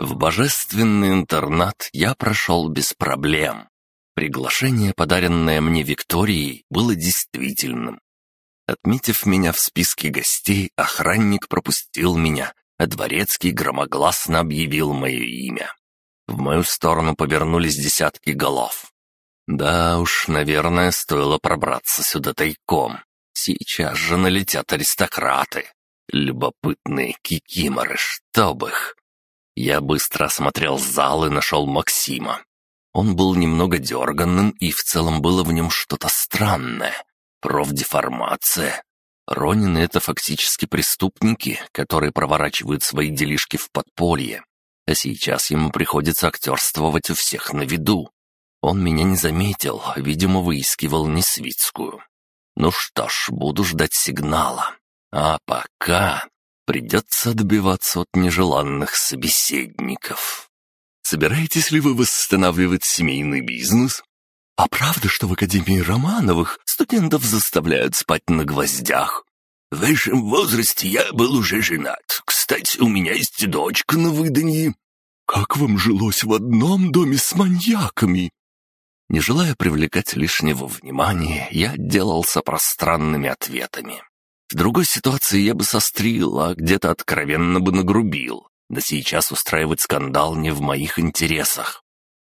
В божественный интернат я прошел без проблем. Приглашение, подаренное мне Викторией, было действительным. Отметив меня в списке гостей, охранник пропустил меня, а дворецкий громогласно объявил мое имя. В мою сторону повернулись десятки голов. Да уж, наверное, стоило пробраться сюда тайком. Сейчас же налетят аристократы. Любопытные кикиморы, чтоб их. Я быстро осмотрел зал и нашел Максима. Он был немного дерганным, и в целом было в нем что-то странное. Профдеформация. Ронины — это фактически преступники, которые проворачивают свои делишки в подполье. А сейчас ему приходится актерствовать у всех на виду. Он меня не заметил, видимо, выискивал Несвицкую. Ну что ж, буду ждать сигнала. А пока придется отбиваться от нежеланных собеседников. Собираетесь ли вы восстанавливать семейный бизнес? А правда, что в Академии Романовых студентов заставляют спать на гвоздях? В вашем возрасте я был уже женат. Кстати, у меня есть дочка на выданье. Как вам жилось в одном доме с маньяками? Не желая привлекать лишнего внимания, я отделался пространными ответами. В другой ситуации я бы сострил, а где-то откровенно бы нагрубил. Да сейчас устраивать скандал не в моих интересах.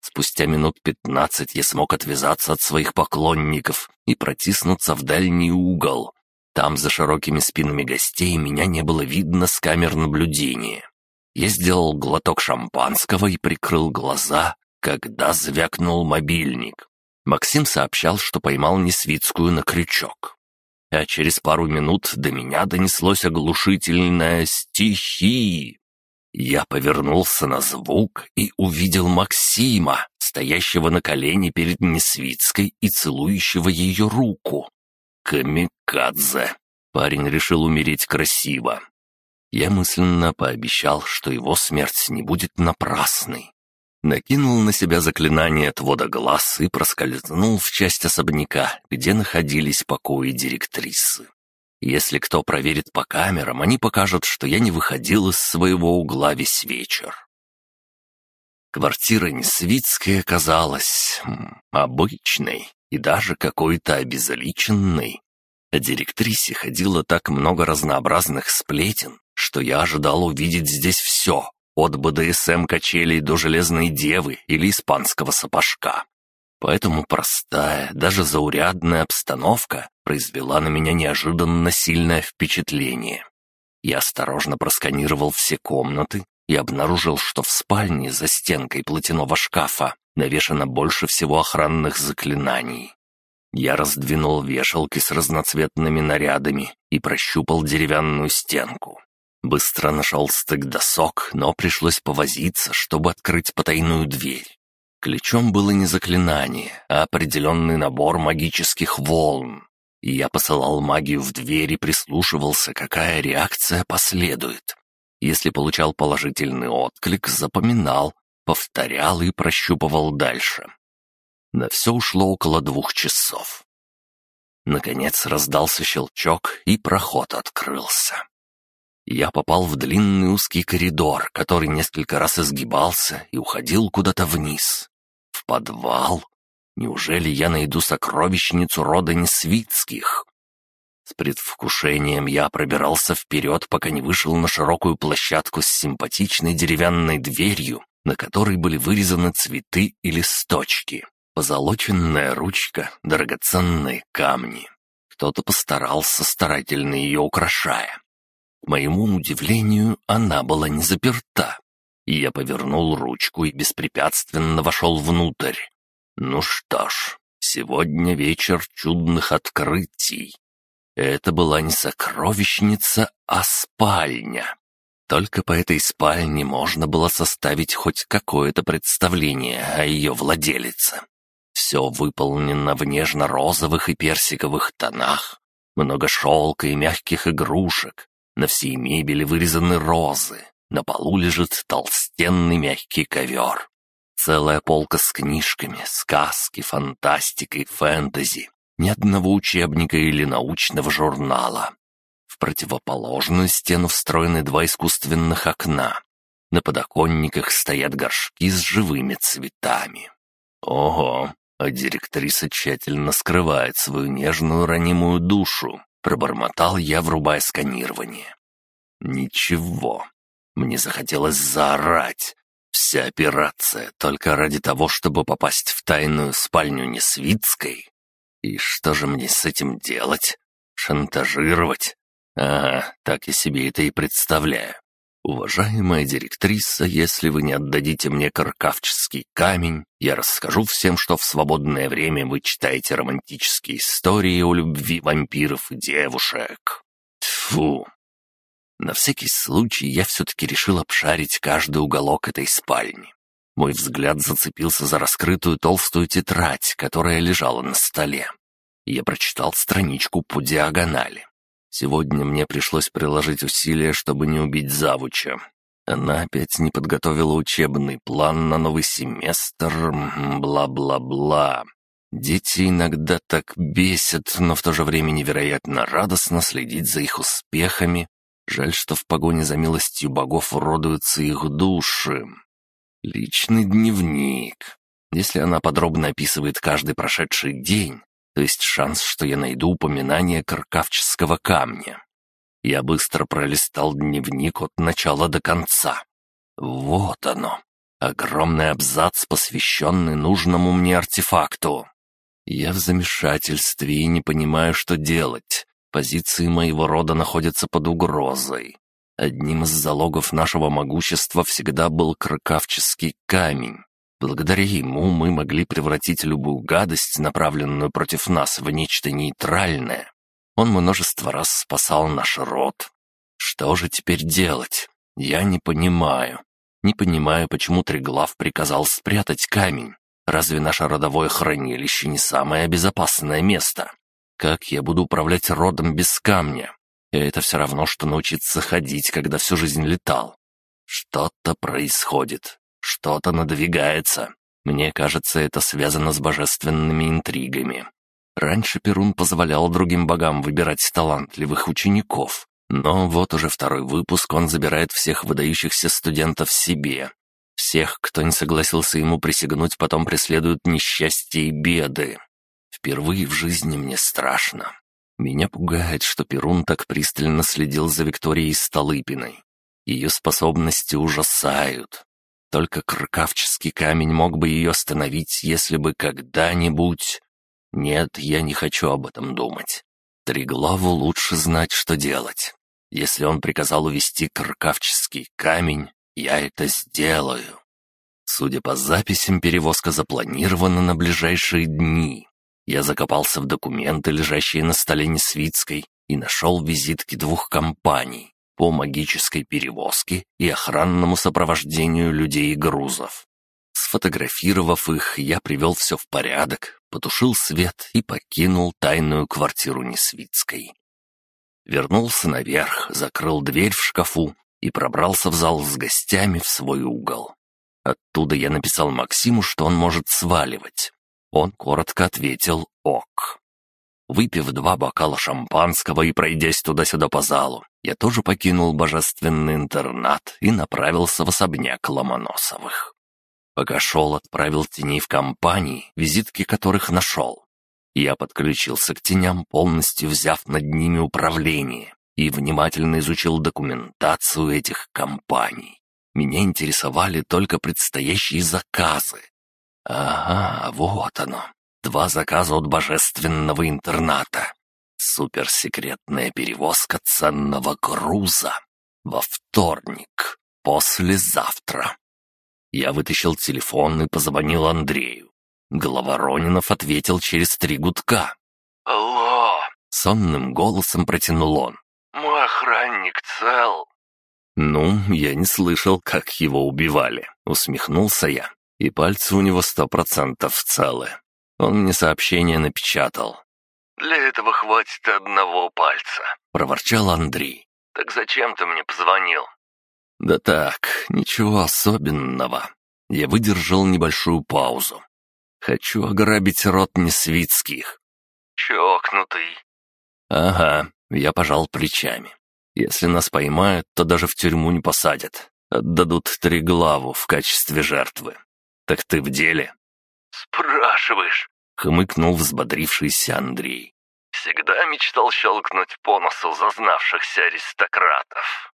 Спустя минут пятнадцать я смог отвязаться от своих поклонников и протиснуться в дальний угол. Там, за широкими спинами гостей, меня не было видно с камер наблюдения. Я сделал глоток шампанского и прикрыл глаза, когда звякнул мобильник. Максим сообщал, что поймал Несвицкую на крючок. А через пару минут до меня донеслось оглушительное «стихи». Я повернулся на звук и увидел Максима, стоящего на колене перед Несвицкой и целующего ее руку. Камикадзе. Парень решил умереть красиво. Я мысленно пообещал, что его смерть не будет напрасной. Накинул на себя заклинание отвода глаз и проскользнул в часть особняка, где находились покои директрисы. Если кто проверит по камерам, они покажут, что я не выходил из своего угла весь вечер. Квартира Несвицкая казалась обычной и даже какой-то обезличенной. О директрисе ходило так много разнообразных сплетен, что я ожидал увидеть здесь все, от БДСМ-качелей до Железной Девы или испанского сапожка. Поэтому простая, даже заурядная обстановка произвела на меня неожиданно сильное впечатление. Я осторожно просканировал все комнаты и обнаружил, что в спальне за стенкой платяного шкафа навешано больше всего охранных заклинаний. Я раздвинул вешалки с разноцветными нарядами и прощупал деревянную стенку. Быстро нашел стык досок, но пришлось повозиться, чтобы открыть потайную дверь. Ключом было не заклинание, а определенный набор магических волн. Я посылал магию в дверь и прислушивался, какая реакция последует. Если получал положительный отклик, запоминал, повторял и прощупывал дальше. На все ушло около двух часов. Наконец раздался щелчок, и проход открылся я попал в длинный узкий коридор, который несколько раз изгибался и уходил куда-то вниз. В подвал. Неужели я найду сокровищницу рода Несвицких? С предвкушением я пробирался вперед, пока не вышел на широкую площадку с симпатичной деревянной дверью, на которой были вырезаны цветы и листочки, позолоченная ручка, драгоценные камни. Кто-то постарался, старательно ее украшая. К моему удивлению, она была не заперта. Я повернул ручку и беспрепятственно вошел внутрь. Ну что ж, сегодня вечер чудных открытий. Это была не сокровищница, а спальня. Только по этой спальне можно было составить хоть какое-то представление о ее владелице. Все выполнено в нежно-розовых и персиковых тонах, много шелка и мягких игрушек, на всей мебели вырезаны розы. На полу лежит толстенный мягкий ковер. Целая полка с книжками, сказки, фантастикой, фэнтези. Ни одного учебника или научного журнала. В противоположную стену встроены два искусственных окна. На подоконниках стоят горшки с живыми цветами. Ого, а директриса тщательно скрывает свою нежную ранимую душу. Пробормотал я, врубая сканирование. Ничего. Мне захотелось заорать. Вся операция только ради того, чтобы попасть в тайную спальню Несвицкой. И что же мне с этим делать? Шантажировать? Ага, так я себе это и представляю. «Уважаемая директриса, если вы не отдадите мне каркавческий камень, я расскажу всем, что в свободное время вы читаете романтические истории о любви вампиров и девушек». Тьфу! На всякий случай я все-таки решил обшарить каждый уголок этой спальни. Мой взгляд зацепился за раскрытую толстую тетрадь, которая лежала на столе. Я прочитал страничку по диагонали. Сегодня мне пришлось приложить усилия, чтобы не убить завуча. Она опять не подготовила учебный план на новый семестр, бла-бла-бла. Дети иногда так бесят, но в то же время невероятно радостно следить за их успехами. Жаль, что в погоне за милостью богов уродуются их души. Личный дневник. Если она подробно описывает каждый прошедший день, то есть шанс, что я найду упоминание каркавческого камня. Я быстро пролистал дневник от начала до конца. Вот оно. Огромный абзац, посвященный нужному мне артефакту. Я в замешательстве и не понимаю, что делать. Позиции моего рода находятся под угрозой. Одним из залогов нашего могущества всегда был кракавческий камень. Благодаря ему мы могли превратить любую гадость, направленную против нас, в нечто нейтральное. Он множество раз спасал наш род. Что же теперь делать? Я не понимаю. Не понимаю, почему Триглав приказал спрятать камень. Разве наше родовое хранилище не самое безопасное место? Как я буду управлять родом без камня? И это все равно, что научиться ходить, когда всю жизнь летал. Что-то происходит. Что-то надвигается. Мне кажется, это связано с божественными интригами. Раньше Перун позволял другим богам выбирать талантливых учеников, но вот уже второй выпуск он забирает всех выдающихся студентов себе. Всех, кто не согласился ему присягнуть, потом преследуют несчастья и беды. Впервые в жизни мне страшно. Меня пугает, что Перун так пристально следил за Викторией Столыпиной. Ее способности ужасают. Только кркавческий камень мог бы ее остановить, если бы когда-нибудь... Нет, я не хочу об этом думать. Триглаву лучше знать, что делать. Если он приказал увести кркавческий камень, я это сделаю. Судя по записям, перевозка запланирована на ближайшие дни. Я закопался в документы, лежащие на столе Несвицкой, и нашел визитки двух компаний по магической перевозке и охранному сопровождению людей и грузов. Сфотографировав их, я привел все в порядок, потушил свет и покинул тайную квартиру Несвицкой. Вернулся наверх, закрыл дверь в шкафу и пробрался в зал с гостями в свой угол. Оттуда я написал Максиму, что он может сваливать. Он коротко ответил «ок». Выпив два бокала шампанского и пройдясь туда-сюда по залу, я тоже покинул божественный интернат и направился в особняк Ломоносовых. Пока шел, отправил теней в компании, визитки которых нашел. Я подключился к теням, полностью взяв над ними управление, и внимательно изучил документацию этих компаний. Меня интересовали только предстоящие заказы. Ага, вот оно. Два заказа от божественного интерната. Суперсекретная перевозка ценного груза. Во вторник. Послезавтра. Я вытащил телефон и позвонил Андрею. Головоронинов ответил через три гудка. «Алло!» — сонным голосом протянул он. «Мой охранник цел?» «Ну, я не слышал, как его убивали», — усмехнулся я. «И пальцы у него сто процентов целы. Он мне сообщение напечатал. «Для этого хватит одного пальца», — проворчал Андрей. «Так зачем ты мне позвонил?» «Да так, ничего особенного». Я выдержал небольшую паузу. «Хочу ограбить род Несвицких». «Чокнутый». «Ага», — я пожал плечами. «Если нас поймают, то даже в тюрьму не посадят. Отдадут Триглаву в качестве жертвы. Так ты в деле?» «Спрашиваешь?» — хмыкнул взбодрившийся Андрей. «Всегда мечтал щелкнуть по носу зазнавшихся аристократов.